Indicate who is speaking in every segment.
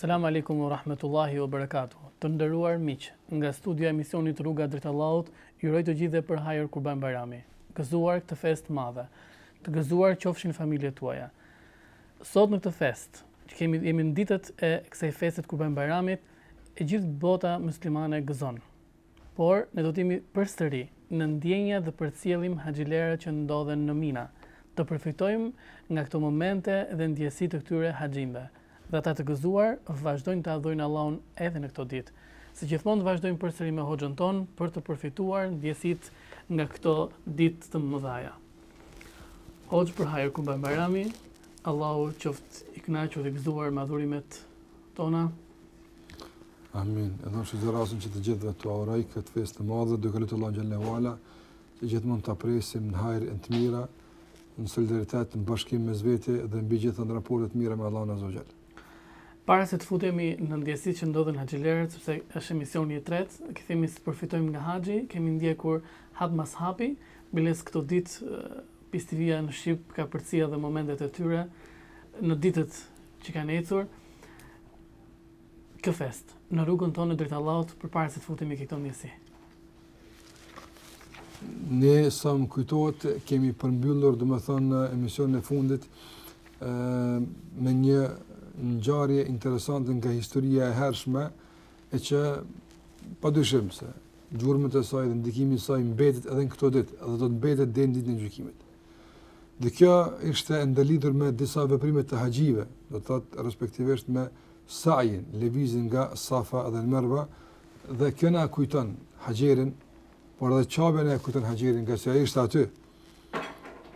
Speaker 1: Selam alejkum wa rahmetullahi wa barakatuh. Të nderuar miq, nga studio e emisionit Rruga drejt Allahut, ju uroj të gjithëve për hajër Kurban Bajramin. Gëzuar këtë festë të madhe. Të gëzuar qofshin familjet tuaja. Sot në këtë festë, që kemi jemi në ditët e kësaj feste të Kurban Bajramit, e gjithë bota muslimane gëzon. Por, ne do të jemi përsëri në ndjenja dhe përcjellim haxhilerët që ndodhen në Mina. Të përfitojmë nga këto momente dhe ndjesi të këtyre haxhinjve. Dhe ata të gëzuar vazhdojnë të adhurojnë Allahun edhe në këto ditë. Si gjithmonë vazhdojmë përsëri me hoxhën tonë për të përfituar ndjesitë nga këto ditë të mëdhaja. Hoxhë për hajër Kurban Bajrami, Allahu qoftë i kënaqur dhe i gëzuar me adhurimet tona.
Speaker 2: Amin. Edhe unë shfrytëzoj rastin që të gjithëve t'ua uroj këtë festë të madhe, duke lutur Allahun xhelle ue ala që gjithmonë ta presim në hajër e të mira, në solidaritet, në bashkim mes vete dhe mbi të gjitha në raporte të mira me Allahun azze ue xhel.
Speaker 1: Para se të futemi në ndjesitë që ndodhen haxhilerët, sepse është emisioni i tretë, që të themi se përfitojmë nga haxhi, kemi ndjekur hap mas hapi, biles këto ditë Peace TV-ja në shqip ka përcjellë edhe momentet e tyre në ditët që kanë ecur Këtë festë, në rrugën tonë drejt Allahut përpara se të futemi ke këto ndjesi.
Speaker 2: Ne sa më kujtohet kemi përmbyllur domethënë emisionin e fundit me një ngjarje interesante nga historia e hershme e që pa dyshim se gjurmët e saj dhe ndikimi i saj mbetit edhe në këto ditë dhe do të mbetet deri në ditën e gjykimit. Dhe kjo ishte ndërlidhur me disa veprime të haxhive, do të thotë respektivisht me sa'jin, lëvizjen nga Safa dhe Merwa dhe kjo na e kujton Haxherin, por edhe Qabja na e kujton Haxherin, ngaqë ishte aty.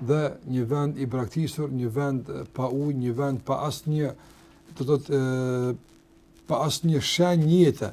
Speaker 2: Dhe një vend i braktisur, një vend pa ujë, një vend pa asnjë, do të thotë pa asnjë shenjë jete,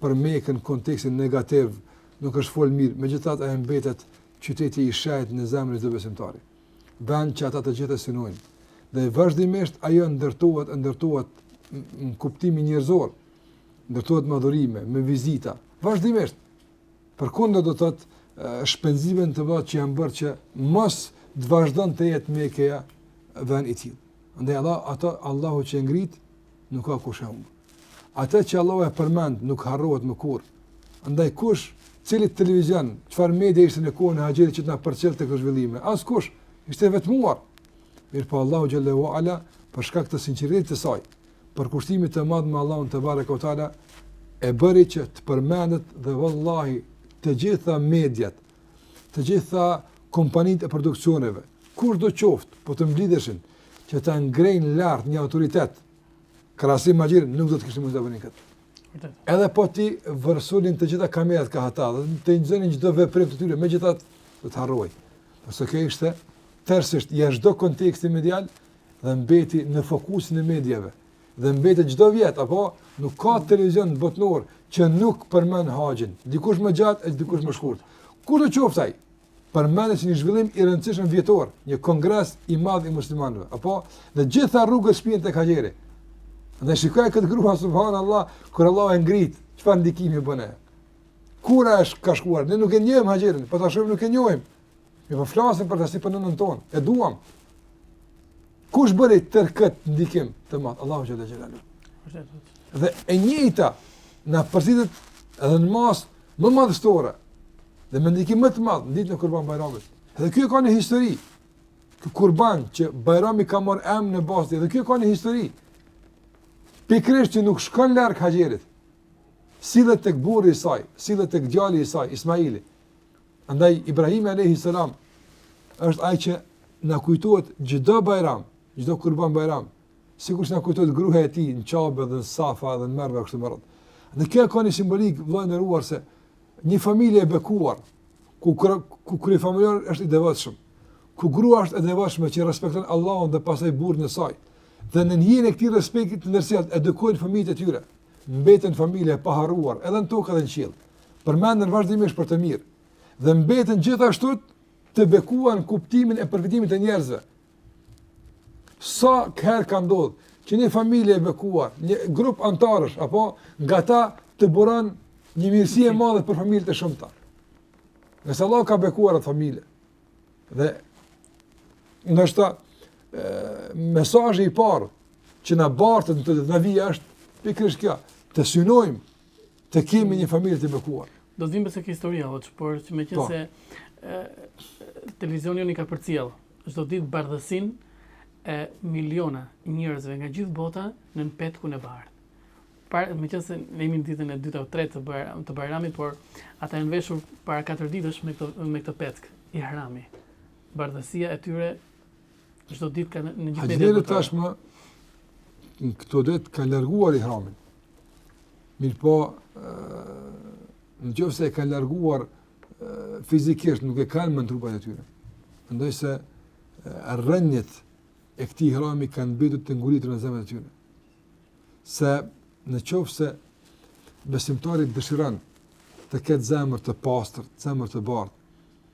Speaker 2: për Mekën në kontekstin negativ nuk është folur mirë, megjithatë ajo mbetet qyteti i shenjtë në zemrën e çdo besimtari. Vend që ata të gjithë e synojnë. Dhe vazhdimisht ajo ndërtohet, ndërtohet në kuptimin njerëzor, ndërtohet me adhurime, me vizita, vazhdimisht. Përkundër do të thotë shpenzimeve të mëdha që janë bërë që mos të vazhdon të jetë Mekeja vend i tillë. Andaj Allah, atë Allahu që e ngrit nuk ka kush e humb. Atë që Allahu e përmend nuk harrohet më kurrë. Andaj kush, cili televizion, çfarë media ishte në kohën e Haxherit që të na përcjelltë këto zhvillime? Askush, ishte e vetmuar. Mirëpo Allahu xhelle ue ala për shkak të sinqeritetit të saj, përkushtimit të madh me Allahun tebareke ue teala e bëri që të përmendet dhe vallahi të gjitha mediat të gjitha kompanitë e produksioneve, kushdo qoftë, po të mblidheshin, që ta ngrejnë lartë një autoritet, krahasim me Haxherin, nuk do të kishte mund të bënin këtë. Edhe po t'i vërsulnin të gjitha kamerat kah ata, dhe të incizonin çdo veprim të tyre, megjithatë do të harrohej. Për se kjo ishte tërësisht jashtë çdo konteksti medial dhe mbeti në fokusin e mediave. dhe mbetet çdo vjet apo nuk ka televizion botëror që nuk përmend haxhin, dikush më gjatë e dikush më shkurt. Kurdo qoftë ajo? Përmendet si një zhvillim i rëndësishëm vjetor, një kongres i madh i muslimanëve, apo të gjitha rrugët shpien tek Haxheri. Dhe shikoje këtë grua subhanallahu, kur Allah e ngrit, çfarë ndikimi bën ajo? Kurse ajo ka shkuar, ne nuk e njohim Haxherin, po ta shohim nuk e njohim. Ne po flasim për të si për nënën tonë, e duam. Kush bëri tërë këtë ndikim të madh? Allahu xhalla xhelalu. Dhe e njëjta na përsëritet edhe në mos më madhështore. Dhe me ndikim më të madh ditën e Kurban Bajramit. Dhe kjo ka një histori. Ky Kurban që Bajrami ka marrë emrin në bazë, dhe kjo ka një histori. Pikërisht që nuk shkon larg Haxherit. Sillet tek burri i saj, sillet tek djali i saj, Ismaili. Andaj Ibrahim alayhi salam është ai që na kujtohet çdo Bajram, çdo Kurban Bajram, sikurqë na kujtohet gruaja e tij në Qabe dhe në Safa dhe në Merve kështu me radhë. Dhe kjo ka një simbolikë vëlla i nderuar se një familje e bekuar ku kre, ku kryefamiliar është i devotshëm, ku gruaja është e devotshme që respekton Allahun dhe pastaj burrin e saj. Dhe në hijen e këtij respekti të ndërsjellë edukojnë fëmijët e tyre, mbeten familje e paharruar edhe në tokë edhe në qiell. përmenden vazhdimisht për të mirë dhe mbeten gjithashtu të bekuar në kuptimin e përfitimit të njerëzve. Sa herë ka ndodhë, që një familje e bekuar, një grup anëtarësh, apo nga ta të buron një mirësi e madhe për familje të shumta. Nëse Allah ka bekuar atë familje, dhe andaj mesazhi i parë që na bartet neve dhe na vjen është, pikërisht kjo, të synojmë Të kemi një familje të bekuar.
Speaker 1: Do të dimë për se kjo historia, apo, por që meqenëse televizioni na i ka përcjellë çdo ditë bardhësinë e miliona njerëzve nga gjithë bota nën petkun e bardhë. Para, meqenëse ne jemi në ditën e 2, të 3 të Baj, të Bajramit, por ata janë veshur para 4 ditësh me këtë, me këtë petk, ihrami. Bardhësia e tyre Çdo ditë kanë në gjithë
Speaker 2: ditën.
Speaker 1: Haxhinjtë
Speaker 2: tashmë këto ditë kanë larguar ihramin. Mirëpo, në qoftë se e kanë larguar fizikisht, nuk e kanë më në trupat e tyre. Mendoj se rrënjët e këtij ihrami kanë mbetur të ngulitura në zemrat e tyre. Se në qoftë se besimtari dëshiron të ketë zemër të pastër, zemër të bardhë,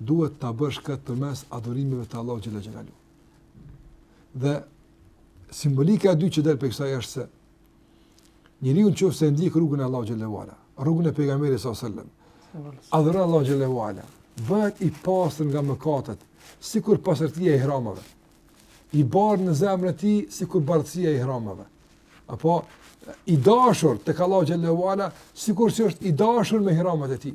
Speaker 2: duhet ta bëjë këtë përmes adhurimeve të Allahut xhalla xhelalu. Dhe simbolika e dytë që del prej kësaj është se njeriu nëse ndjek rrugën e Allahut xhalla wa ala, rrugën e pejgamberit sa selam, adhuron Allahun xhalla wa ala, bëhet i pastër nga mëkatet, sikur pastërtia e ihramave. I bardhë në zemrën e tij sikur bardhësia e ihramave. Apo i dashur tek Allahu xhalla wa ala, sikur që është i dashur me ihramat e tij.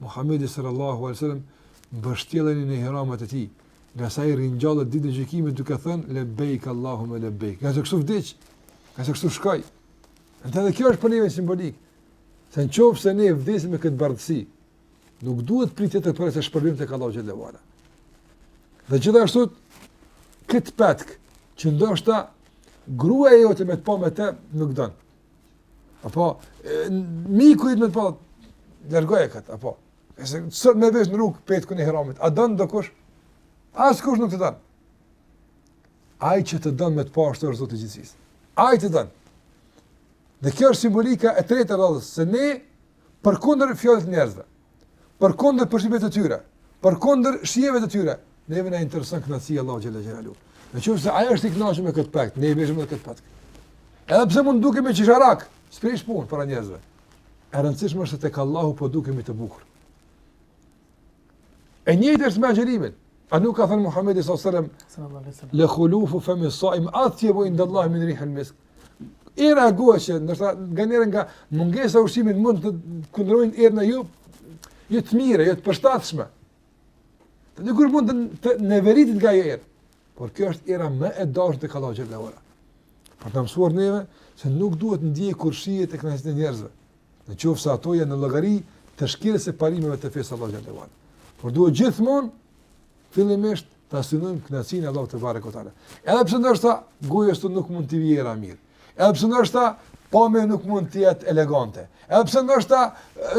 Speaker 2: Muhamedi sallallahu alaihi wasallam mbështjelleni në ihramat e tij, ngase ai ringjallet ditën e gjykimit duke thënë lebeik Allahumma lebeik. Ngase kështu vdiq, ngase kështu shkoi. Dhe kjo është për neve simbolikë. Se në qoftë se ne vdesim me këtë bardhësi, nuk duhet pritë tjetër përveç se shpërblim tek Allahu xhalla wa ala. Dhe gjithashtu, këtë petk, që ndoshta gruaja jote me të pa me te, nuk e don. Apo, miku yt me të pa, largoje këtë, apo. Ose sot me vesh në rrugë, petkun e ihramit, a të don dokush? Askush nuk të don. Ai që të don me të pa ashtu është Zoti i gjithësisë. Ai të don. Dhe kjo është simbolika e tretë e radhës, se ne përkundër fjalëve të njerëzve. përkundër përshtypjeve të tyre, përkundër shijeve të tyre, neve na intereson kënaqësia e Allahut xhalla xhelalu. Në qoftë se ai është i kënaqur me këtë petk, ne vishemi me këtë petk. Edhe pse mund të dukemi qesharakë, s'prish punë para njerëzve. E rëndësishme është tek Allahu po dukemi të bukur. E njëjtë është me agjerimin. A nuk ka thënë Muhamedi sallallahu
Speaker 1: alaihi wasallam,
Speaker 2: "Le khulufu famis sa'im atybu inda Allah min rihil misk." Era e gojës që ndoshta nga njëra nga mungesa e ushqimit mund të kundrojnë erë jo jo të mirë, jo të përshtatshme. Dikush mund të neveritet nga ajo erë. Por kjo është era më e dashur tek Allahu xhalla wa ala. Për të mësuar neve, se nuk duhet ndjekur shijet e kënaqësitë e njerëzve. Në qoftë se ato janë në llogari të shkeljes së parimeve të fesë së Allahut xhalla wa ala. Por duhet gjithmonë Fillimisht ta synojmë kënaqësinë e Allahut tebareke ve teala. Edhe pse ndoshta gojës nuk mund të vijë era e mirë. Edhe pse ndoshta pamja nuk mund të jetë elegante. Edhe pse ndoshta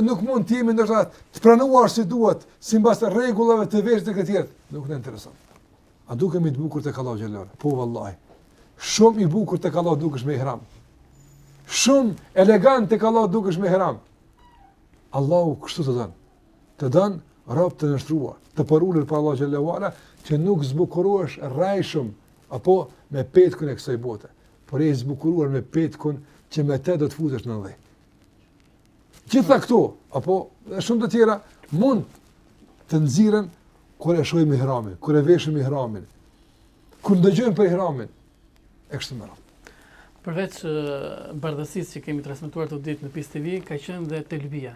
Speaker 2: nuk mund të jemi ndoshta të pranuar si duhet, sipas rregullave të vetë të kësaj jete, nuk na intereson. A dukemi të bukur tek Allahu xhallahu? Po vallahi. Shumë i bukur tek Allahu dukesh me ihram. Shumë elegant tek Allahu dukesh me ihram. Allahu kështu të don. Të don rob të nënshtruar, të përulur para Allahut xhel-le ue ala, që nuk zbukurohesh rrejshëm apo me petkun e kësaj bote, por je i zbukuruar me petkun që me të do të futesh në dhe. Gjitha këto, apo dhe shumë të tjera, mund të nxirren kur e shohim ihramin, kur e veshim ihramin, kur ndëgjojmë për ihramin e kështu me radhë.
Speaker 1: Përveç bardhësisë që kemi transmetuar atë ditë në Peace TV, ka qenë dhe telbia.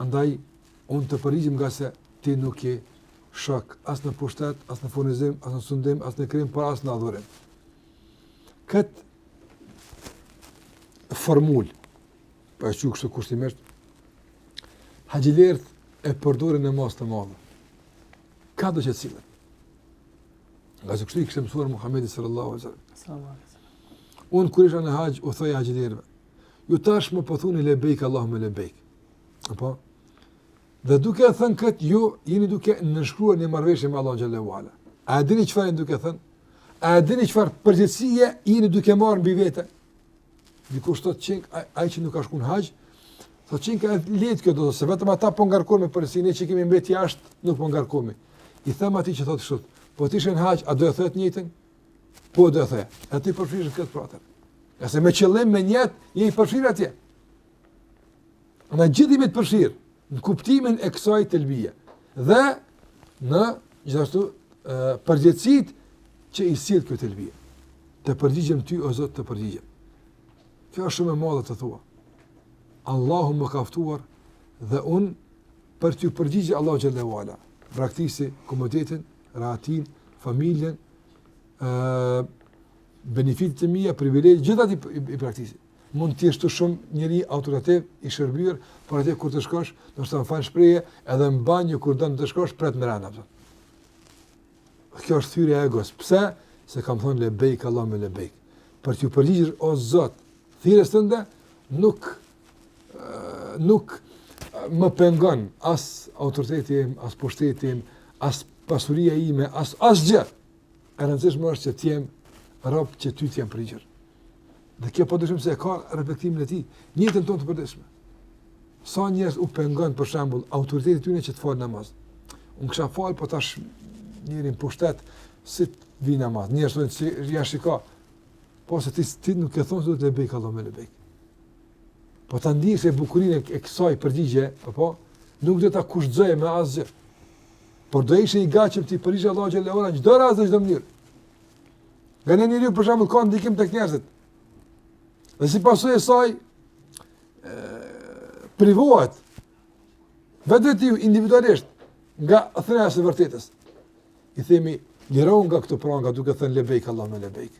Speaker 2: Andaj, unë të përgjigjem ngase ti nuk ke shok, as në pushtet, as në furnizim, as në sundim, as në krijim, por as në adhurim. Këtë formulë, ta quajmë kështu kushtimisht, haxhilerët e përdorin në masë të madhe. Kado që të sillesh. Ngase kështu i kishte mësuar Muhammedi sallallahu alaihi sallam. Unë kërë isha në haqë, u thëja haqilirëve, ju tashmë po thuni lebejk Allahume lebejk. Apo? Dhe duke e thënë këtë, ju jeni duke nënshkruar një marrëveshje me Allahun xhel-le ue ala. A e dini çfarë jeni duke thënë? A e dini çfarë përgjegjësie jeni duke marrë mbi vete? Dikush thotë s'qenka, ai që nuk ka shkuar në haxh, thotë s'qenka lehtë kjo, do të thotë vetëm ata po ngarkohen me përgjegjësi ne që kemi mbet jashtë, nuk po ngarkohemi. I them atij që thotë kështu, po t'ishe n'haxh, a do të thoshe të njëjtën? Po do ta thoja. E ti je i përfshirë këtë, pra atëherë, se me qëllim me nijet, je i përfshirë atje. Ne të gjithë jemi të përfshirë, në kuptimin e kësaj telbije. Dhe në gjithashtu përgjegjësitë që i sjell kjo telbije. Të përgjigjem ty, o Zot, të përgjigjem. Kjo është shumë e madhe të thua. Allahu më ka ftuar dhe unë për t'iu përgjigj Allahut xhel-le ue ala braktisi komoditetin, rahatinë, familjen, ë benefitet e mia, privilegje, gjithë ato i, i braktisi. Mund të jesh ti shumë njeri autoritativ i shërbyer, por atje kur të shkosh, do, më fal shprehjen, edhe në banjë kur do të shkosh pret me radhë. Kjo është thyrja e egos. Pse? Se kam thonë lebejk Allahume lebejk. Për t'iu përgjigjur o Zot, thirrjes tënde nuk nuk më pengon as autoriteti im, as pushteti im, as pasuria ime, as asgjë. E rëndësishme është që të jem rob që ty të jam përgjigjur. Dhe kjo padyshim se e ka reflektimin e tij, në jetën tonë të përditshme. Sa njerëz u pengon për shembull autoriteti tyne që të fal namaz. Unë kisha fal po tash njeri n'pushtet si t'vij n'namaz. Njerëz thonë si, ja shiko. Po se ti ti nuk e thon se duhet lebejk Allahume lebejk. Po ta ndieshe bukurinë e kësaj përgjigje, apo nuk do ta kushtëzoje me asgjë. Por do ishe i gatshëm t'i përgjigjesh Allahut xhel-le ue ala në çdo rast dhe çdo mënyrë. Nga një njeri për shembull ka ndikim tek njerëzit. Dhe si pasojë e saj privohet vetvetiu individualisht nga thënia e së vërtetës. i themi lirohu nga këto pranga duke thënë lebejk Allahume lebejk.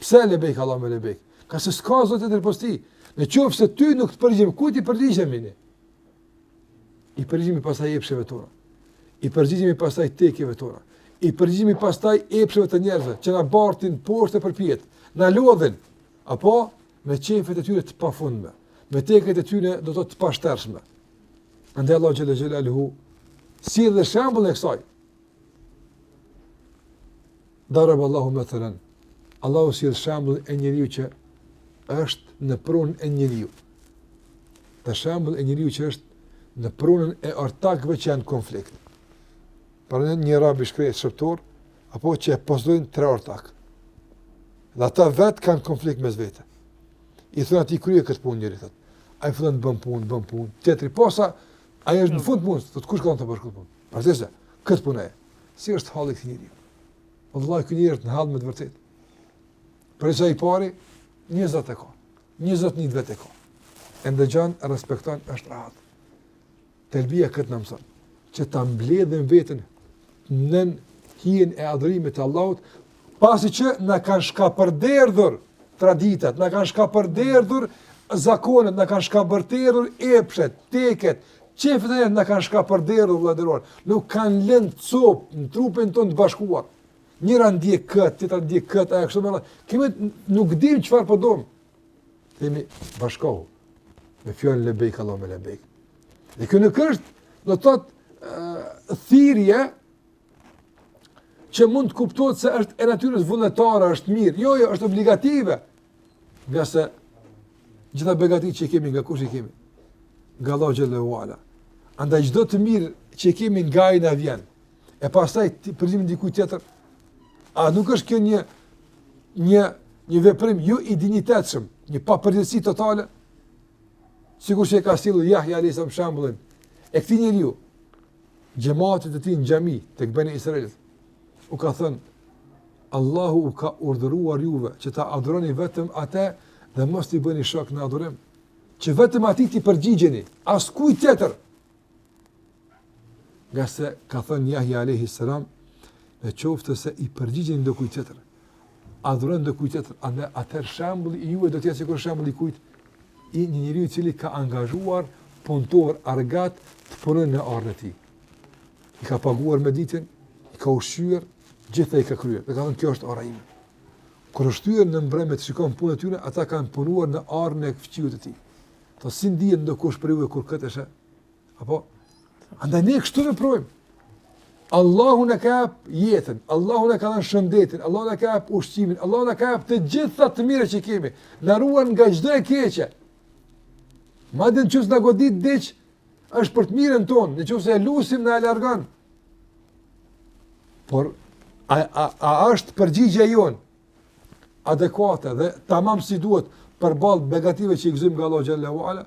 Speaker 2: Pse lebejk Allahume lebejk? Ngase s'ka zot tjetër pos tij. Në qoftë se ty nuk të përgjigjemi, kujt t'i përgjigjemi? I përgjigjemi pastaj epsheve tona. I përgjigjemi pastaj tekeve tona. I përgjigjemi pastaj epsheve të njerëzve, që na bartin poshtë e përpjet, na lodhin, apo me qejfet e tyre të pafundme, me teket e tyre do të thotë të pashtershme. Andaj Allahu xhel-le xhelaluhu sjell shembullin e kësaj, Daraballahu methelen. Allahu sjell shembullin e njeriut që është në pronë të një njeriu. Dhe shembullin e njeriut që është në pronën e ortakëve që janë në konflikt. Pra një rob i shkretë, shërbëtor, apo që e posedojnë tre ortakë. Dhe ata vetë kanë konflikt mes vete. I thonë atij kryeje këtë punë njëri, thotë. Ai fillon bën punë, bën punë. Tjetri, posa, Ai është në fund të punës, thotë kush të ka thënë të bësh këtë punë? Përse këtë punë? Si është halli i këtij njeriu? Vallahi ky njeri është në hall me të vërtetë. Përderisa i pari, një zot e ka. Një zot, një vetë ka. E ndëgjon, e respekton, është rehat. Telbija këtë na mëson, që ta mbledhim veten nën hijen e adhurimit të Allahut, Pasi që na kanë shkapërderdhur traditat, na kanë shkapërderdhur zakonet, na kanë shkapërderdhur epshet, teket, qejfet e na kanë shkapërderdhur vëlla i nderuar. Nuk kanë lënë copë në trupin tonë të bashkuar. Njëra ndjek kët, tjetra ndjek kët, e kështu me radhë. Kemi nuk dimë çfarë po domë. Themi bashkohu. Me fjalën lebejk Allahume lebejk. Dhe kjo nuk është, do të thotë, thirrje që mund të kuptohet se është e natyrës vullnetare, është mirë. Jo, jo, është obligative. Ngase të gjitha begatitë që kemi, nga kush i kemi? Nga Allahu xhel-le ue ala. Andaj çdo të mirë që kemi nga ai na vjen. E pastaj t'i përgjigjemi dikujt tjetër. A nuk është kjo një, një, një veprim jo i dinjitetshëm, një papërgjegjësi totale? Sikur që e ka sjellur Jahja alejhi selam shembullin e këtij njeriu, xhematit të tij në xhami tek Beni Israilit, u ka thënë, Allahu u ka urdhëruar juve që ta adhuroni vetëm atë dhe mos t'i bëni shok në adhurim, që vetëm atij t'i përgjigjeni, askujt tjetër. Ngase ka thënë Jahja alejhi selam, në qoftë se i përgjigjeni dikujt tjetër, adhurojnë dikujt tjetër, andaj atëherë shembulli i juve do të jetë sikur shembulli i kujt, i një njeriu i cili ka angazhuar punëtor argat të punojnë në arën e tij. I ka paguar mëditjen, i ka ushqyer, gjithë i ka kryer. Dhe ka thënë kjo është ara ime. Kur është kthyer në mbrëmje të shikon punën e tyre, ata kanë punuar në arën e fqinjit të tij. Po si ndihet dikush prej jush kur këtë e sheh Apo, andaj ne kështu veprojmë. Allahu na ka jap jetën, Allahu na ka dhënë shëndetin, Allahu na ka jap ushqimin, Allahu na ka jap të gjitha të mirat që kemi, na ruan nga çdo e keqe. Madje në qoftë se na godit diç, është për të mirën tonë, në qoftë se e lusim na e largon. Por, a, a, a është përgjigja jonë adekuate dhe tamam si duhet përballë begative që i gëzojmë nga Allahu xhelle ve ala?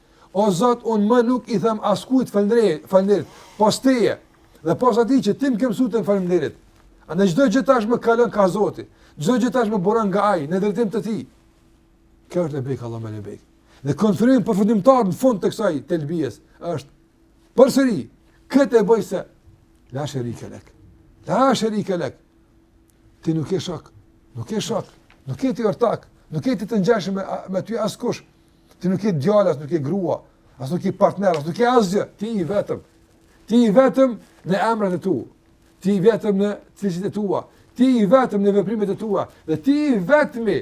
Speaker 2: O Zot, unë më nuk i them askujt falënderit, falënderit, pos teje, dhe pos ati që ti më ke mësu t'i them falënderit. Pra çdo gjë tashmë kalon kah Zoti, çdo gjë tashmë buron nga ai, në drejtim të tij. Kjo është lebejk, Allahume lebejk. Dhe konfirmimi përfundimtar në fund të kësaj telbijes, është përsëri, këtë e bëj se, la sherike lek, la sherike lek, ti nuk ke shok, nuk ke shok, nuk ke ti ortak, nuk ke ti të ngjashëm me ty askush, Ti nuk ke djalë, as nuk ke grua, as nuk ke partner, as nuk ke asgjë, ti i vetëm. Ti i vetëm në emrat e tu. Ti i vetëm në cilësitë e tua. Ti i vetëm në veprimet e tua dhe ti i vetmi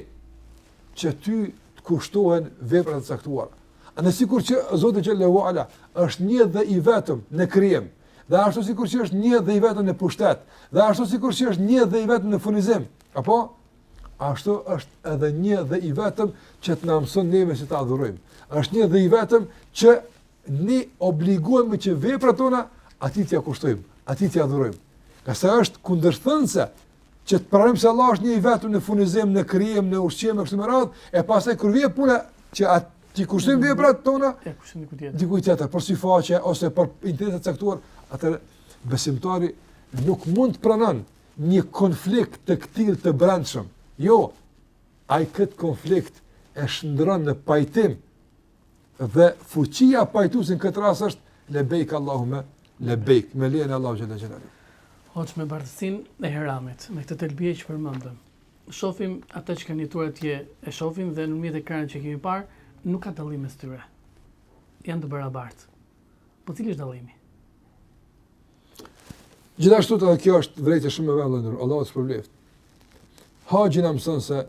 Speaker 2: që ty të kushtohen veprat e caktuara. Ashtu sikur që Zoti xhelle ve ala është një dhe i vetëm në krijim, dhe ashtu sikur që është një dhe i vetëm në pushtet, dhe ashtu sikur që është një dhe i vetëm në furnizim, apo? Ashtu është edhe një dhe i vetëm që të na mëson neve si ta adhurojmë. Është një dhe i vetëm që ne obligohemi që veprat tona atij t'ia kushtojmë, atij t'ia dhurojmë. Pa sa është kundërthënëse që të pranojmë se Allah është një i vetëm në furnizim, në krijim, në ushqim e kështu me radhë, e pastaj kur vjen puna që atij t'i kushtojmë veprat tona diku tjetër, për sy e faqe ose për interesa të caktuara, atëherë besimtari nuk mund ta pranon një konflikt të këtillë të brendshëm. Jo, ai këtë konflikt e shndërron në pajtim dhe fuqia pajtuese në këtë rast është lebejk Allahume lebejk me lejen e Allahu xhele xhelaluhu.
Speaker 1: Hoxhë, me bardhësinë e ihramit, me këtë telbie që përmendëm. Shofim ata që kanë jetuar atje, e shofim dhe nëpërmjet ekranit që kemi parë, nuk ka dallim mes tyre. Janë të barabartë. Po cili është dallimi?
Speaker 2: Gjithashtu edhe kjo është vërejtje shumë me vend, vlerë, Allahu të shpërbleftë. Haxhi na mëson se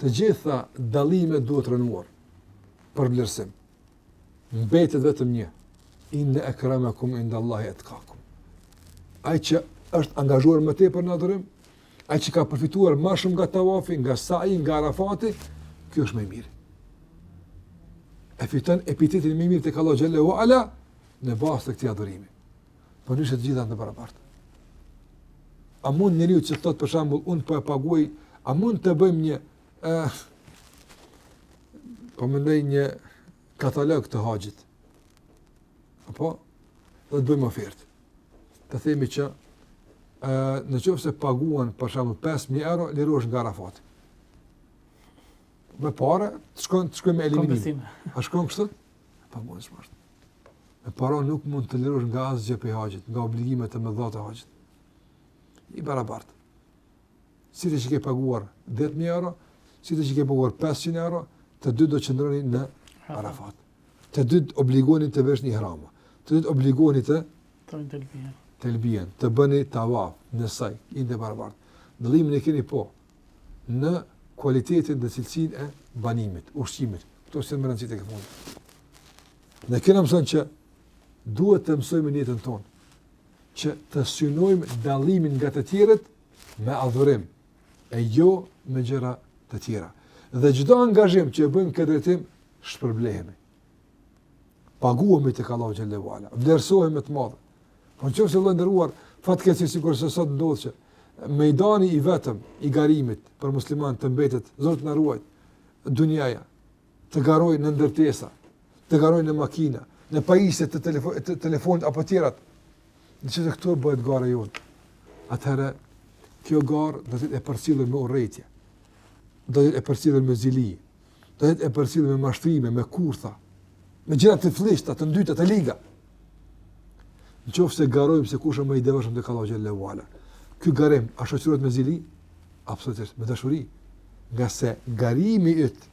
Speaker 2: të gjitha dallimet duhet rënuar për vlerësim. Mbetet vetëm një, inne ekremekum indallahi etkakum. Ai që është angazhuar më tepër në adhurim, ai që ka përfituar ma shumë nga tavafi, nga saji, nga arafati, ky është më i mirë. E fiton epitetin më i mirë tek Allahu xhele ve ala, në bazë të këtij adhurimi. Përndryshe të gjitha janë të barabarta. A mund njeriu që thotë për shembull unë po e paguaj, a mund të bëjmë një ë eh, po mendoj një katalog të haxhit. Apo do të bëjmë ofertë. Të themi që ë në qoftë se paguan për shembull 5000 euro lirohesh nga Arafati. Me para, të shkon të shkojë me eliminim. A shkon kështu? Po mos mos. Me para nuk mund të lirohesh nga asgjë prej haxhit, nga obligimet e mëdha të haxhit. I barabartë. Si ti që ke paguar 10.000 euro, si ti që ke paguar 500 euro, të dy do të qëndroni në Arafat. Të dy obligoheni të veshni ihrama. Të dy obligoheni të... Të thoni telbijen. Telbijen, të bëni tavaf, sajin, jeni të barabartë. Dallimin e keni po, në kualitetin dhe cilësinë e banimit, ushqimit. Këto s'kanë rëndësi te ky vend. Dhe kjo na mëson që duhet të mësojmë mendjen tonë, që të synojmë dallimin nga të tjerët me adhurim, e jo me gjëra të tjera. Dhe çdo angazhim që e bëjmë në këtë drejtim, shpërblehemi. Paguhemi tek Allahu xhele ve ala, vlerësohemi te Ai. Po në qoftë se loja ndërruar, fatkeqësisht sikurse sot ndodh që mejdani i vetëm i garimit për muslimanët mbetet, Zoti na ruajt, dunjaja, të garojnë ndërtesa, të garojnë makina, në pajisjet të, telefo të telefonit apo tjerat, në qoftë se këtu bëhet gara jonë. Atëherë, kjo garë do jetë e përcjellë me urrejtje, do jetë e përcjellë me zili, do jetë e përcjellë me mashtrime, me kurtha, me gjëra të flliqta, të ndyta, të liga. Në qofë se garojmë se kush është më i devotshëm tek Allahu xhele ve ala. Ky garim, a shoqërohet me zili? Absolutisht, me dashuri. Ngase garimi yt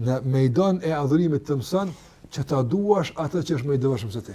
Speaker 2: në mejdanin e adhurimit të mëson, që ta duash atë që është më i devotshëm se ti.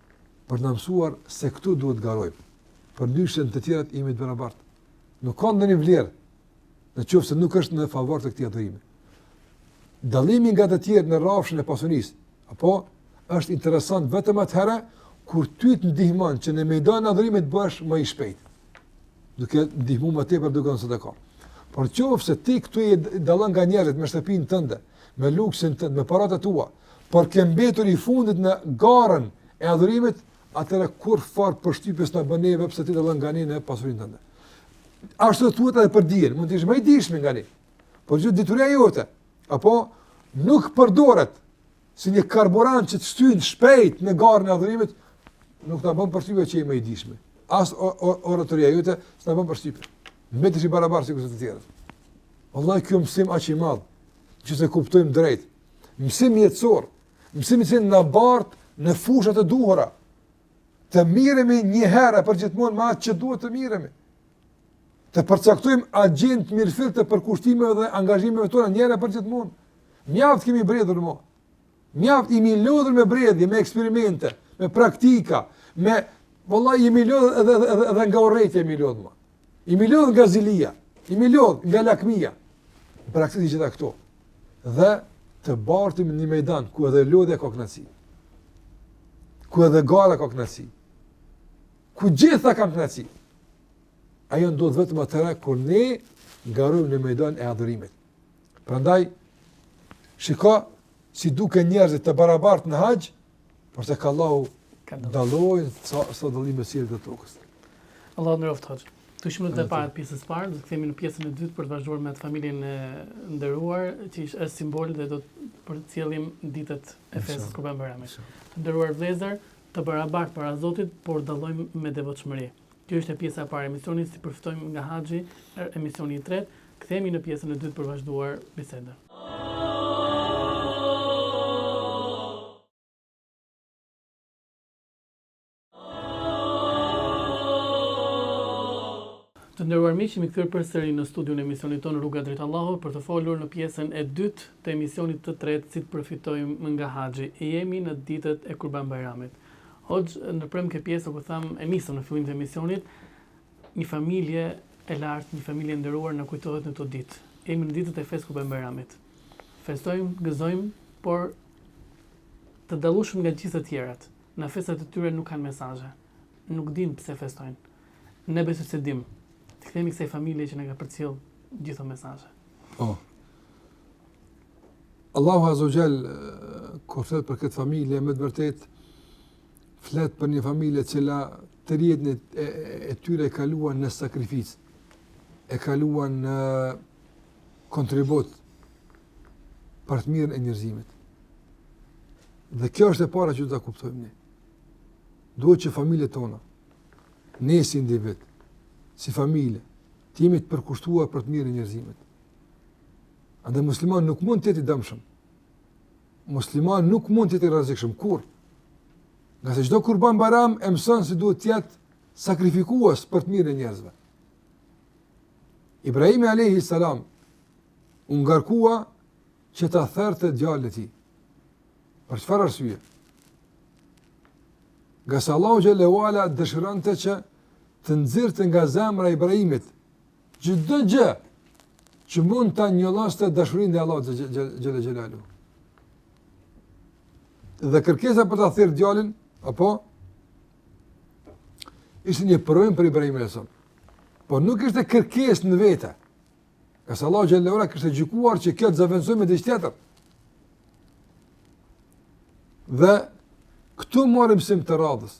Speaker 2: për të na mësuar se këtu duhet të garojmë. Përndryshe në të tjerat jemi të barabartë. Nuk ka ndonjë vlerë në qoftë se nuk është në favor të këtij adhurimi. Dallimi nga të tjerë në rrafshin e pasunisë, apo është interesant vetëm atëherë kur ty të ndihmon që në mejdanin e adhurimit të jesh më i shpejt. Duke ndihmuar më tepër duke dhënë sadaka. Por qoftë se ti këtu dallon nga njerëzit me shtëpinë tënde, me luksin tënd, me paratë tua, por ke mbetur i fundit në garën e adhurimit, atëherë kurrfarë përshtypje s'na bën neve pse ti dallon nga ne në pasurinë tënde. Ashtu të thuhet edhe për dijen, mund të jesh më i dijshmi nga ne. Por gjithë dituria jote, po nuk përdoret si një karburant që të shtyn shpejt në garën e adhurimit, nuk na bën përshtypje që je më i dijshmi. As oratoria jote s'na bën përshtypje. Mbetesh i barabartë sikur të tjerët. Wallahi ky mësim aq i madh, që s'e kuptojmë drejt mësim jetësor, mësim që na bart në fushat e duhura, të miremi një herë për gjithmonë me atë që duhet të miremi, të përcaktojmë agjendë të mirëfilltë të përkushtimeve dhe angazhimeve tona një herë për gjithmonë, mjaft kemi bredhur më, mjaft jemi lodhur me bredhje, me eksperimente, me praktika, me, vallahi, jemi lodhur edhe, edhe, edhe, edhe nga urrejtja jemi lodhur më. Jemi lodh nga zilia, jemi lodh nga lakmia. Praktikë të gjitha këto. Dhe të bartemi në një mejdan ku edhe lodhja ka kënaqësi. Ku edhe gara ka kënaqësi. Ku gjithçka ka kënaqësi. Ajo ndodh vetëm atëherë kur ne garojmë në mejdanin e adhurimit. Prandaj shiko si duken njerëzit të barabartë në haxh, Por tek Allahu, dallojnë sa, sa dallimi mes qiellit dhe tokës.
Speaker 1: Allahu të miroftë, hoxhë. Jemi në fund të pjesës së parë, do të kthehemi në pjesën e dytë për të vazhduar me atë familjen e nderuar, që ishte është simbol dhe do të përcjellim ditët e festës së Kurban Bajramit. Të nderuar vëllezër, të barabartë para Zotit, por dallojmë me devotshmëri. Kjo ishte pjesa e parë e emisionit, si përfitojmë nga haxhi, emisioni i tretë, kthehemi në pjesën e dytë për të vazhduar bisedën. Të nderuar miq, jemi kthyer përsëri në studion e emisionit tonë Rruga drejt Allahut për të folur në pjesën e dytë të emisionit të tretë si të përfitojmë nga haxhi. Jemi në ditët e Kurban Bajramit. Hoxhë, ndërpremë te kjo pjesë ku thamë, e nisëm në fillim të emisionit, një familje e lartë, një familje e nderuar na kujtohet në këto ditë. Jemi në ditët e festës së Kurban Bajramit. Festojmë, gëzojmë, por të dallueshëm nga gjithë të tjerët. Në festat e tyre nuk kanë mesazhe. Nuk dinë pse festojnë. Ne besoj se dimë. T'i kthehemi kësaj familje që na ka përcjell gjithë mesazhet.
Speaker 2: Po. Allahu Azze ue Xhel kur flet për këtë familje me të vërtetë flet për një familje e cila tërë jetën e, e, tyre e kaluan në sakrificë, e kaluan në kontribut për të mirën e njerëzimit. Dhe kjo është e para që duhet ta kuptojmë ne. Duhet që familjet tona, ne si individ, si familje, të jemi të përkushtuar për të mirën e njerëzimit. Andaj muslimani nuk mund të jetë i dëmshëm. Muslimani nuk mund të jetë i rrezikshëm kurrë. Ngase çdo Kurban Bajram e mëson se duhet të jetë sakrifikues për të mirën e njerëzve. Ibrahimi alejhi selam u ngarkua që ta therte djalin e tij. Për çfarë arsye? Ngase Allahu xhele ue ala dëshironte që të nxirrte nga zemra e Ibrahimit Çdo gjë që mund ta njolloste dashurinë ndaj Allahut xhele xhelaluhu. Dhe kërkesa për ta therr djalin, apo ishte një provim për Ibrahimin alejhi selam. Por nuk ishte kërkesë në vete. Ngase Allahu xhele ue ala kishte gjykuar që kjo të zëvendësohej me diç tjetër. Dhe këtu marrim mësim të radhës.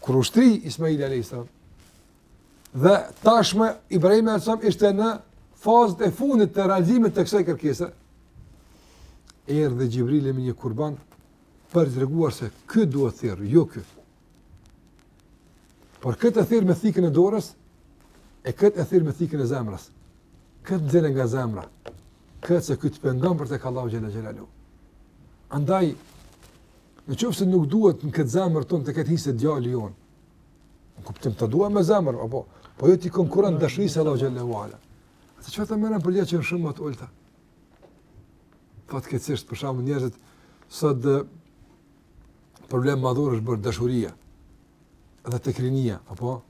Speaker 2: Kur u shtri Ismaili alejhi selam dhe tashmë Ibrahimi alejhi selam ishte në fazat e fundit të realizimit të kësaj kërkese, erdhi Xhibrili me një kurban për të treguar se ky duhet therr, jo ky. Por këtë e therr me thikën e dorës e këtë e therr me thikën e zemrës. Këtë nxjerr nga zemra. Këtë se këtë pengon për tek Allahu xhele xhelaluhu. Andaj, në qoftë se nuk duhet në këtë zemër tonë të ketë hise djali jonë, në kuptim të duhet me zemër, apo, po jo t'i konkurrojë dashurisë së Allahut xhele ue ala. Atëherë ç'të mendojmë për gjëra shumë më të ulëta? Fatkeqësisht, për shumë njerëz, sot dhe problem madhor është bërë dashuria dhe tek rinia, apo,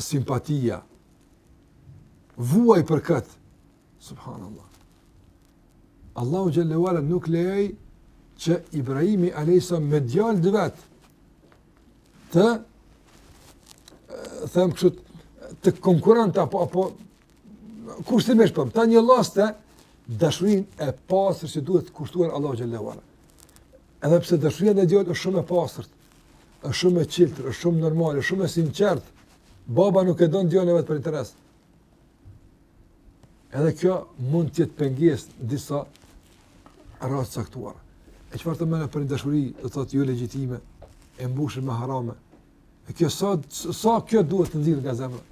Speaker 2: simpatia, vuaj për kët. Subhanallah. Allahu xhele ue ala nuk lejoi që Ibrahimi alejhi selam me djalë të vet të them kështu të konkurronte apo apo kushtimisht po ta njolloste dashurinë e pastër që duhet kushtuar Allahut xhele ue ala. Edhe pse dashuria ndaj djalit është shumë e pastër, është shumë e çiltër, është shumë normale, është shumë e sinqert. Baba nuk e don djalin e vet për interes. Edhe kjo mund të jetë pengesë në disa raste të caktuara. E çfarë të mendojmë për një dashuri, do thotë jo legjitime, e mbushur me harame. E kjo sa sa kjo duhet të nxirret nga zemra.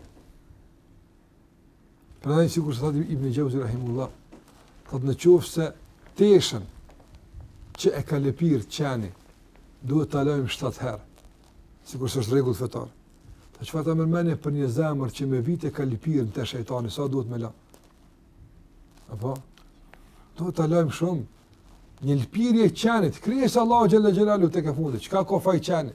Speaker 2: Prandaj sikurse thotë Ibn Xheuzi rahimehullah, thotë në qoftë se teshen që e ka lëpirë qeni, duhet ta lajmë shtatë herë, sikurse është rregull fetar. Tha çfarë të mendojmë për një zemër që me vite ka lëpirë në të shejtani, sa duhet me la? Apo? Duhet ta lajmë shumë. Një lëpirje e qenit, krijesë e Allahut xhele xhelaluhu tekefundit, çka ka faj qeni?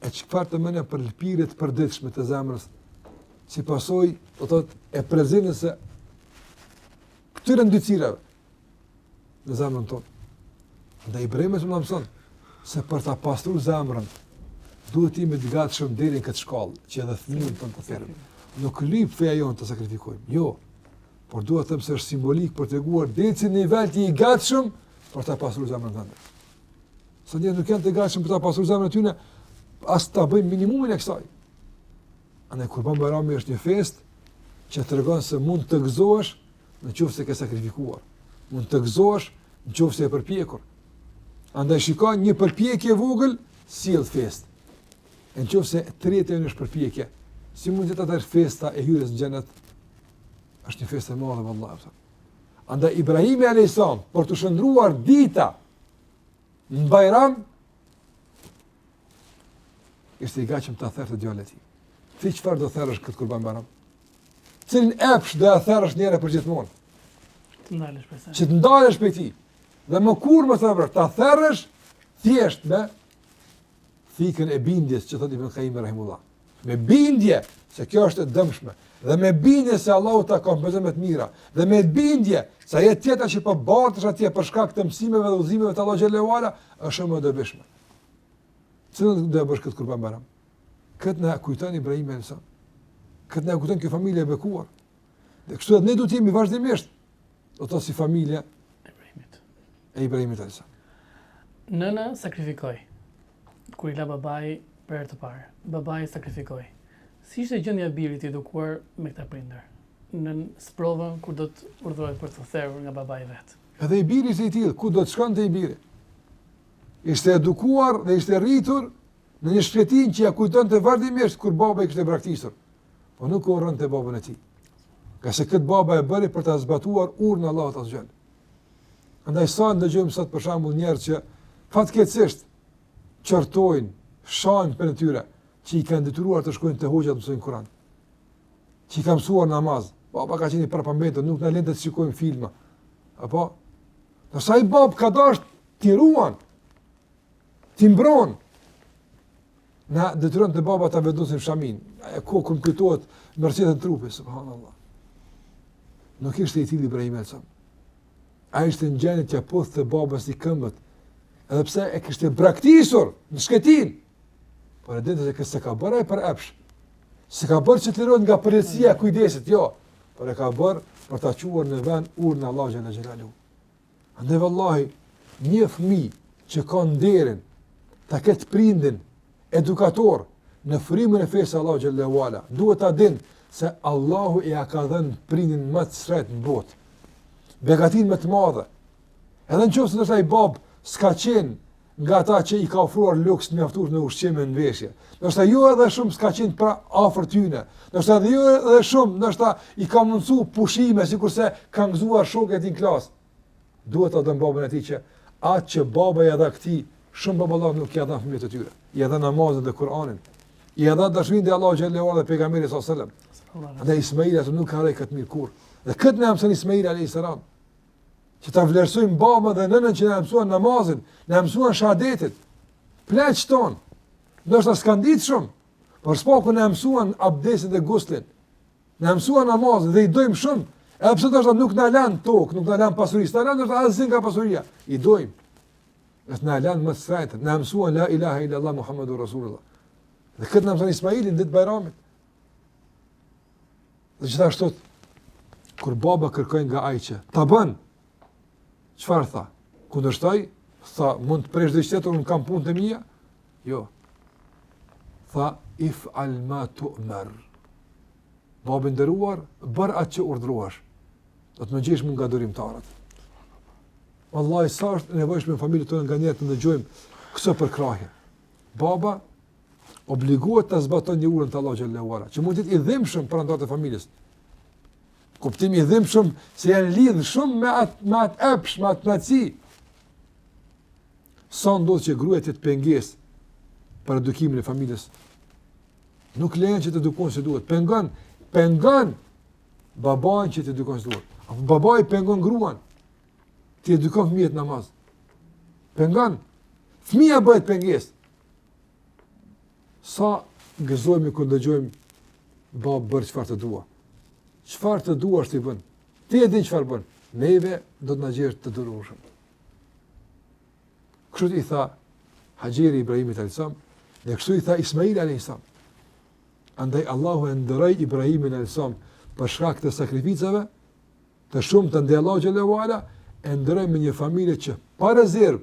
Speaker 2: e çfarë të mëne për lëpirit përditshme të zemrës, si pasojë, do të thotë, e prezencës së këtyre ndyrësirave në zemrën tonë. Dhe Ibrahimi alejhi selam na mëson, se për ta pastru zemrën, duhet të jemi të gatshëm deri në këtë shkallë, që edhe fëmijën tonë ta therim. Nuk lyp feja jonë ta sakrifikojmë, jo, por dua të them se është simbolikë për të treguar deri në ç'nivel je i gatshëm për ta pastru zemrën tënde. Sa njerëz nuk janë të gatshëm për ta pastruar zemrën e tyre as ta bëjnë minimumin e kësaj. Andaj Kurban Bajrami është një festë që tregon se mund të gëzohesh në qoftë se ke sakrifikuar. Mund të gëzohesh në qoftë se je përpjekur. Andaj shiko një përpjekje e vogël sjell festë. Në qoftë se jeta jonë është përpjekje, si mund të jetë atëherë festa e hyrjes në xhenet? Është një festë e madhe vallahi. Andaj Ibrahimi alejhi selam për t'u shndërruar dita në bajram, ishte i gatshëm ta therte djalin e tij. Ti çfarë do therësh këtë kurban bajram? Cilin epsh do
Speaker 1: e therësh njëherë përgjithmonë?
Speaker 2: Që të ndalesh prej tij. Dhe më kurrë më thërë, ta therësh thjesht me thikën e bindjes që thotë Ibn Kajimi rahimehullah. Me bindje se kjo është e dëmshme dhe me bindje se Allahu ta kompenzon me të mira dhe me bindje se jeta tjetër që po bartesh atje për shkak të mësimeve dhe udhëzimeve të Allahu xhele ue ala është më e dobishme. Cilën do therësh këtë kurban bajram? Këtë na kujton Ibrahimi alejhi selam. Këtë na kujton kjo familje e bekuar. Dhe kështu edhe ne duhet të jemi vazhdimisht Do të si familja
Speaker 1: e Ibrahimit.
Speaker 2: E Ibrahimit alejhi selam.
Speaker 1: Nëna sakrifikoi. Kur i la babai për herë të parë, babai sakrifikoi. Si ishte gjendja e birit i edukuar me këta prindër? Në sprovën kur do të urdhërohet për t'u therur nga babai i vet.
Speaker 2: Edhe i biri ishte i tillë, ku do të shkonte i biri? Ishte edukuar dhe ishte rritur në një shkretinë që ia kujtonte vazhdimisht kur babai e kishte braktisur. Po nuk e urrente babën e tij. Ngase këtë baba e bëri për ta zbatuar urdhrin e Allahut azze ue xhel. Andaj sa ndëgjojmë sot për shembull njerëz që fatkeqësisht qortojnë, shajnë prindërit e tyre që i kanë detyruar të shkojnë te hoxha të mësojnë Kur'an. Që i kanë mësuar namaz. Baba ka qenë i prapambetur, nuk na linte të shikojmë filma. Apo? Ndërsa ai baba ka dashtë t'i ruan. T'i mbron. Na detyronte baba ta vendosim shaminë. E kur më kujtohet më rrëqethet trupi, subhanallah. Nuk ishte i tillë Ibrahim alejhi selam. Ai ishte në gjendje t'ia puthte babait këmbët, edhe pse e kishte braktisur në shkretinë, por e dinte se s'e ka bërë për epsh, s'e ka bërë që të lirohet nga përgjegjësia e kujdesit, jo, por e ka bërë për ta çuar në vend urdhrin e Allahut xhele xhelaluhu. Andaj vallahi, një fëmi që ka nderin, ta ketë prindin edukator në frymën e fesë Allahut xhelle ve ala, duhet ta din se Allahu ia ka dhën prindin më të shtrejtë në botë, begatinë më të madhe, edhe në qofë se ndoshta ai babë, s'ka qenë, nga ata që i ka ofruar luks të mjaftueshëm në ushqim e në veshje. Ndoshta jo edhe shumë s'ka qenë pra afër tyne, ndoshta edhe jo edhe shumë, ndoshta s'i ka mundësu pushime, sikurse kanë gëzuar shokët e tij në klasë. Duhet ta dojë babën e tij se atë që baba ia dha këtij, shumë baballat nuk ia dhanë fëmijëve të tyre, i dha namazin dhe Kur'anin, i dha dashurinë ndaj Allahut xhelle ve ala dhe Pejgamberit s.a.s. Dhe Ismaili këtë nuk e harroi, këtë të mirë kurrë. Dhe këtë na e mëson Ismaili a.s. Që ta vlerësojmë babën dhe nënën që na mësuan namazin, na mësuan shehadetin. Pleqtë tanë. Ndoshta s'kanë ditë shumë, por së paku na mësuan abdesin dhe gusulin. Na mësuan namazin dhe i dojmë shumë. Edhe pse ndoshta nuk na lanë tokë, nuk na lanë pasuri, s'na lanë ndoshta asgjë nga pasuria. I dojmë. Se na lanë më të shtrejtën, na mësuan la ilaha illa allah muhammedur rasulullah. Dhe këtë na mëson Ismaili në ditë të Bajramit. Dhe gjithashtu, kur baba kërkoi nga ai që ta bën, çfarë tha? Kundërshtoi, tha, mund të presh dikë tjetër, unë kam punët e mia? Jo. Tha, if'al ma tu'mer. Babi i nderuar, bëre atë që urdhërohesh. Do të më gjesh mua nga durimtarët. Vallahi sa është e nevojshme në familjet tona nganjëherë të dëgjojmë këso përkrahje. Baba, obligohet ta zbatojë një urdhër të Allahu xhelle ve ala, që mund të jetë i dhimbshëm për anëtarët e familjes. Kuptimi i dhimbshëm se janë lidhë shumë me atë me atë epsh, me atë nefs. Sa ndodh që gruaja të jetë pengesë për edukimin e familjes. Nuk lejon që të edukon si duhet. Pengon, pengon babain që të edukon si duhet. Apo babai pengon gruan të edukon fëmijët namaz. Pengon. Fëmija bëhet pengesë. Sa gëzohemi kur dëgjojmë babë bëj çfarë të duash. Çfarë të duash ti bën. Ti e din çfarë bën. Neve do të na gjesh të durueshëm. Kështu i tha Haxherja Ibrahimit alayhissalam, dhe kështu i tha Ismail alayhissalam. Andaj Allahu e nderoi Ibrahimin alayhissalam për shkak të sakrificave të shumta të tij, Allahu xhelle ve ala e nderoi me një familje që pa rezervë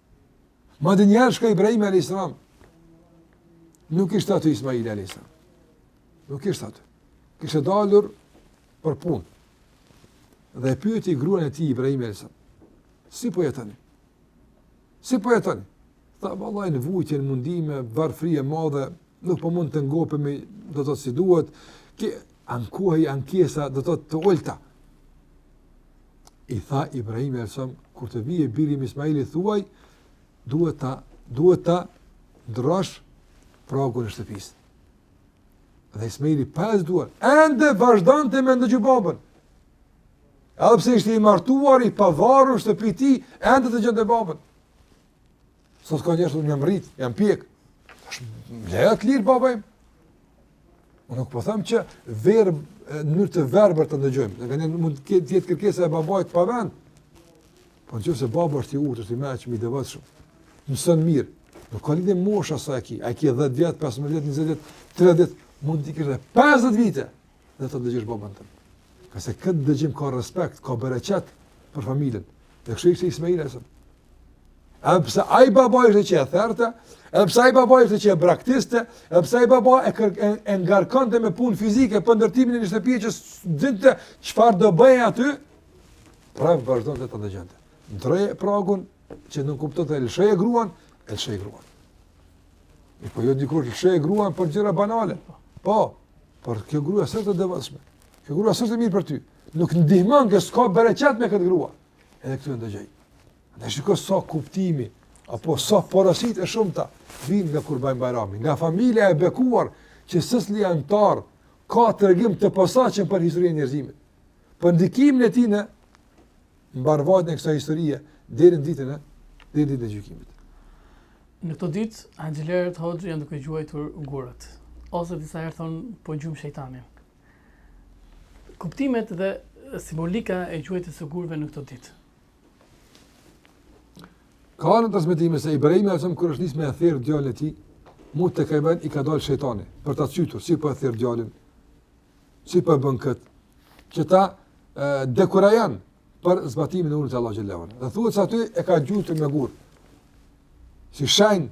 Speaker 2: Madje njëherë shkoi Ibrahim alayhis salam. Nuk ishte aty Ismail alayhis salam. Nuk ishte aty. Kishte dalur për punë. Dhe e pyeti gruan e tij Ibrahim alayhis salam. Si po jetoni? Si po jetoni? Tha vallahi në vujtje në mundime, varfri e madhe, nuk po mund të ngopemi do të thotë si duhet. U ankoi ankesa do të thotë të ulta. i tha Ibrahim alejhi selam, kur të vijë biri im Ismail i thuaj, duhet ta, duhet ta ndrrosh pragun e shtëpisë. Dhe Ismaili pas dore, ende vazhdonte me ndëgju babën. Edhe pse ishte i martuar, i pavarur shtëpi e tij, ende dëgjonte babën. Sot ka njerëz që jam rrit, jam pjek. Tash le të më lirë baba im. Unë nuk po them që verb në mënyrë të verbër ta ndëgjojmë. Nganjëherë mund të jetë kërkesa e babait pa vend. Po nëqoftëse baba është i urtë, është i mençëm, i devotshëm. Mëson mirë. Nuk ka lidhje mosha sa e ki, a ki 10 vjet, 15 vjet, 20 vjet, 30 vjet, mund të kesh 50 vite. dhe ta dëgjosh babën tënd. Ka se këtë dëgjim ka respekt, ka bereqet për familjen. Dhe kështu ishte Ismail alejhi selam. Edhe pse ai baba ishte që e therte, edhe pse ai baba ishte që e braktiste, edhe pse ai baba e, kër, e, e ngarkonte me punë fizike për ndërtimin e një shtëpie që s'dinte çfarë do bëjë aty, pra vazhdonte ta ndëgjonte. Ndrroje pragun që nënkupton lëshoje gruan, e lëshoje gruan. E po jo dikur lëshoje gruan për gjëra banale. Po, Por kjo grua s'është e devotshme. Kjo grua s'është e mirë për ty. Nuk të ndihmon që s'ka bereqet me këtë grua. Edhe këtu e ndëgjoi. Dhe shiko sa kuptime, apo sa porositë e shumta, vijnë nga Kurban Bajrami, nga familja e bekuar, që secili anëtar, ka tregim të posaçëm për historinë e njërzimit. Për ndikimin e tij në mbarëvajtjen e kësaj historie deri në ditën e deri në ditën e gjykimit.
Speaker 1: Në këto ditë haxhilerët hoxhë janë duke gjuajtur gurët ose disa herë thonë po gjujmë shejtanin. Kuptimet dhe simbolika e gjuajtjes së gurëve në këto ditë.
Speaker 2: Ka transmetime se Ibrahim alejhi selam kur është nisë me e therë djalin e tij, mu te ky vend i ka dalë shejtani, për ta cytur, si bre po e ther djalin, Si po e bën kët? Që ta dekurajojë për zbatimin e urdhrit të Allahut xhelle ve ala. Dhe thuhet se aty e ka gjuajtur me gur. Si shenjë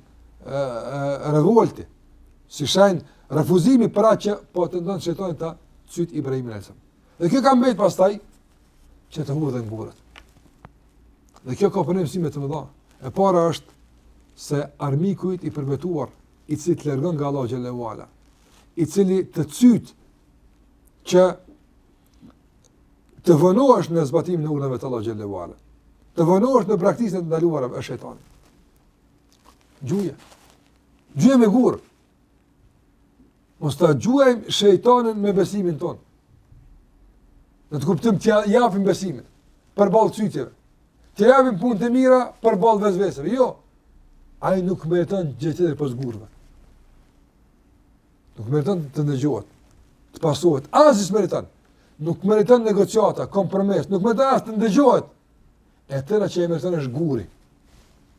Speaker 2: revolte, si shenjë refuzimi për atë që po tenton shejtani ta cytë Ibrahim alejhi selam. Dhe kjo ka mbet pastaj që të hudhen gurët. Dhe kjo ka mësime të mëdha. E para është se armiku yt i përbetuar i cili të largon nga Allahu xhelle ve ala, i cili të cyt që të vonohesh në zbatimin e urdhrave të Allahut xhelle ve ala. Të vonohesh në praktikën e të ndaluarave, shejtani. Gjuje. Gjuje me gurë. Mos ta gjuajmë shejtanin me besimin tonë. Në atë kuptim të japim besimin përballë cytjeve. Të japim punët e mira përballë vesveseve. Jo. Ai nuk meriton gjë tjetër pos gurëve. Nuk meriton të ndëgjohet, të pasohet, asgjë s'meriton. Nuk meriton negociata, kompromis, nuk meriton as të ndëgjohet. E tëra që e meriton është guri.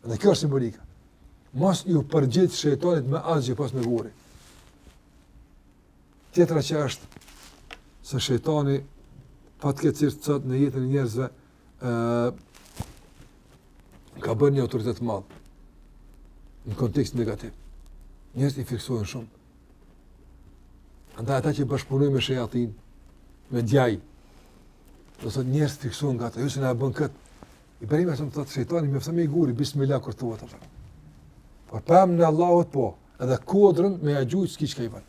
Speaker 2: Dhe kjo është simbolika. Mos ju përgjigj shejtanit me asgjë pos me guri. Tjetra që është se shejtani fatkeqësisht sot në jetën e njerëzve, ka bërë një autoritet të madh, në kontekst negativ. Njerëz i frikësohen shumë. Andaj ata që bashkëpunojnë me shejatin, me djaj, do të thotë njerëz frikësohen nga ta, ju se na e bëjnë këtë. I bërime e sëmë të thotë shejtani, me vetëm një guri, bismillah kërë të vëtë. Po s'e përmende Allahun po, edhe kodrën me e gjujtë s'ki çka i bën.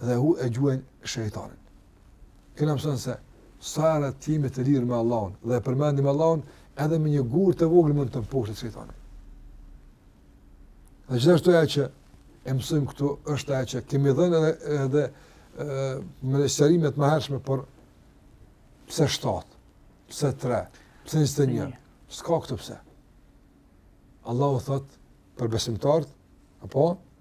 Speaker 2: dhe e gjuajnë shejtanin. Kjo na mëson se sa herë të jemi të lidhur me Allahun dhe e përmendim Allahun edhe me një gur të vogël mund të mposhtet shejtani. Dhe gjithashtu ajo që e mësojmë këtu është ajo që kemi thënë edhe edhe në ligjërimet më hershme por pse 7, pse 3, pse 21, s'ka këtu pse. Allahu thotë për besimtarët, apo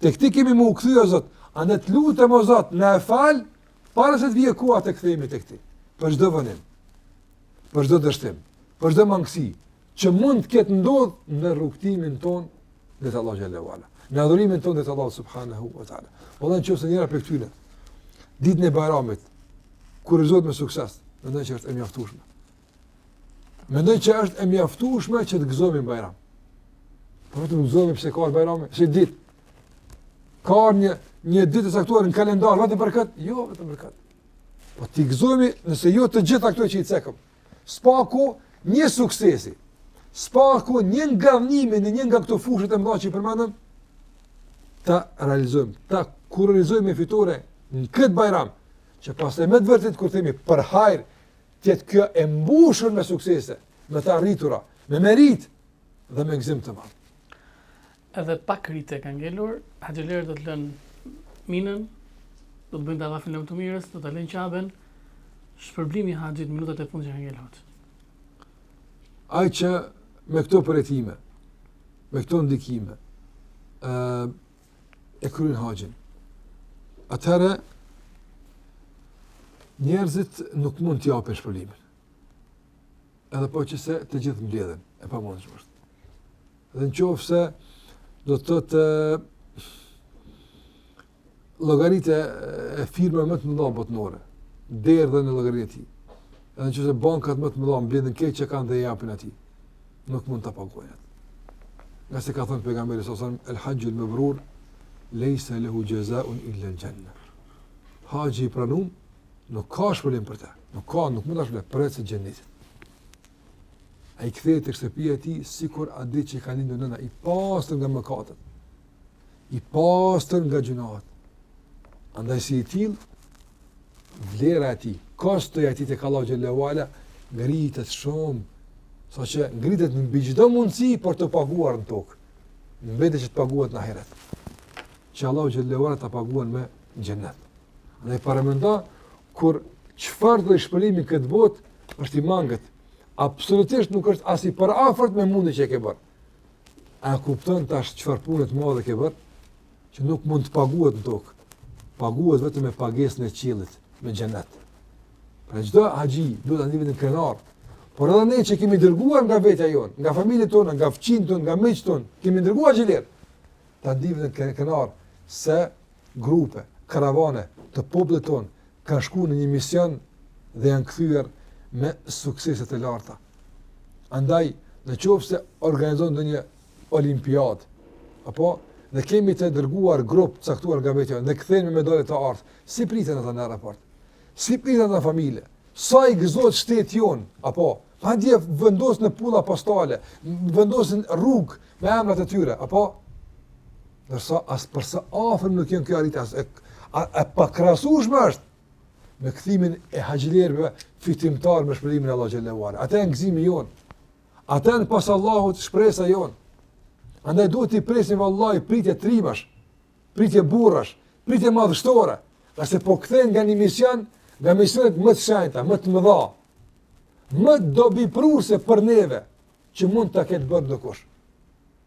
Speaker 2: Tek ti kemi me u kthy o Zot, a ne të lutemi o Zot, na e fal, para se të vijë koha të kthehemi tek ti. Për çdo vonim, për çdo dështim, për çdo mangësi që mund të ketë ndodhur në rrugëtimin tonë drejt Allahut xhele ve ala. Në adhurimin tonë drejt Allahut subhanahu wa taala. Po edhe nëse njëra prej këtyre ditën e Bajramit kurorëzohet me sukses, mendoj që është e mjaftueshme. Mendoj që është e mjaftueshme që të gëzohemi në Bajram. Po vetëm gëzohemi pse ka Bajram, si ditë. Ka një një ditë të caktuar në kalendar vetëm për këtë? Jo, vetëm për këtë. Po të gëzohemi nëse jo të gjitha këto që i cekëm. Së paku një suksesi. Së paku një ngadhënjimi në një nga këto fushat e mëdha që i përmendëm ta realizojmë, ta kurorëzojmë fitore në këtë Bajram, që pastaj me të vërtetë kur themi për hajr të jetë kjo e mbushur me suksese, me të arritura, me meritë dhe me gëzim të madh.
Speaker 1: Edhe pak rite kanë ngelur, Haxhilerët do të lënë Minën, do të bëjnë tavafin e lamtumirës, do të lënë Qaben, shpërblimi i haxhit minutat e fundit që kanë ngelur.
Speaker 2: Ai që me këto përjetime, me këto ndikime, ë e kryen haxhin. Atëherë njerëzit nuk mund t'ia japin shpërblimin. Edhe po qe se të gjithë mbledhen, e pamundur Dhe në qofë se do të thotë llogaritë e firmave më të mëdha botnore, derdhen në llogari të tij, edhe në qofë se bankat më të mëdha mbledhin krejt çka kanë dhe japin atij. nuk mund ta paguajnë atë. Nga se ka thënë pejgamberi s.a.s. el hajjul mabrur leysa lahu jazaa'un illa al janna. Haxhi i pranuar nuk ka shpërblim për të. Nuk ka, nuk mund ketë shpërblim përveç xhenetit. Ai kthehet tek shtëpia e tij sikur atë ditë që e ka lindur nëna i pastër nga mëkatet. i pastër nga gjynahet. Andaj si i tillë, vlera e tij, kostoja e tij tek Allahu xhelle ve ala ngritet shumë, saqë ngritet mbi çdo mundësi për të paguar në tokë. Mbetet që të paguhet në ahiret. Që Allahu xhelle ve ala ta paguan me xhennet. Dhe paramendo kur çfarëdo shpërblimi në këtë botë është i mangët. Absolutisht nuk është as i përafërt me mundin që e ke bërë. A e kupton tash çfarë pune të madhe ke bërë? Që nuk mund të paguhet në tokë. Paguhet vetëm me pagesën e qiellit, me xhenet. Pra çdo haxhi duhet të ndihet krenar. Por edhe ne që kemi dërguar nga vetja jonë, nga familjet tona, nga fqinjtë tonë, nga miqtë tonë, kemi dërguar haxhilerë. Të ndihemi krenarë se grupe, karavane të popullit tonë kanë shkuar në një mision dhe janë kthyer me suksese të larta. Andaj, në qoftë se organizohet ndonjë olimpiadë, apo, dhe kemi dërguar grup të caktuar nga vetja, dhe kthehen me medalje të artë, si priten ata në aeroport? Si priten ata në familje? Sa i gëzohet shteti jonë, apo, madje vendosen në pula postale, vendosen rrugë me emrat e tyre, apo, ndërsa as për së afërmi nuk është kjo arritje, as e, e pakrahasueshme është, me kthimin e haxhilerëve fitimtarë me shpërblimin e Allahut xhelle ve ala. Ata janë gëzimi jonë. Ata janë pas Allahut shpresa jonë. Andaj duhet t'i presim vallahi pritje trimash, pritje burrash, pritje madhështore. Nga se po kthehen nga një mision, nga misionet më të shenjta, më të mëdha, më dobiprurëse për neve, që mund ta ketë bërë dokush.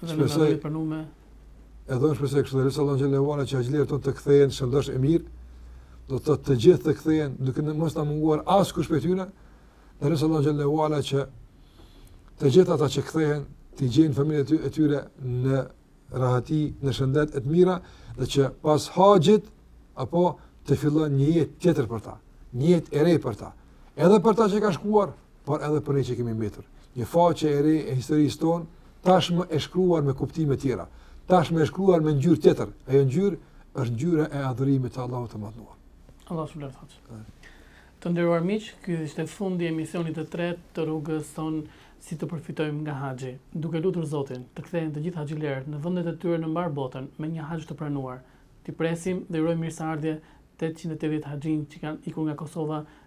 Speaker 2: Dhe me
Speaker 1: të pranuar.
Speaker 2: Edhe është pse kështu, lusim Allahun xhelle ve ala që haxhilerët të, të kthehen shëndosh e mirë, do të të gjithë të kthehen, duke mos na munguar askush prej tyre. Dhe lusim Allahun xhelle ve ala që të gjithë ata që kthehen, të gjejnë familjet e tyre në rahati, në shëndet e të mira, dhe që pas haxhit apo të fillojë një jetë tjetër për ta, një jetë e re për ta. Edhe për ta që kanë shkuar, por edhe për ne që kemi mbetur. Një faqe e re e historisë tonë, tashmë e shkruar me kuptime tjera, tashmë e shkruar me ngjyrë tjetër, e ajo ngjyrë është ngjyra e adhurimit të Allahut të madhëruar.
Speaker 1: Allah së lërë thotë. Të nderuar miq, ky ishte fundi i emisionit të tretë të rrugës tonë si të përfitojmë nga haxhi. Duke lutur Zotin, të kthehen të gjithë haxhilerët në vendet e tyre në mbarë botën me një haxh të pranuar. T'i presim dhe t'u urojmë mirëseardhje 880 haxhinjve që kanë ikur nga Kosova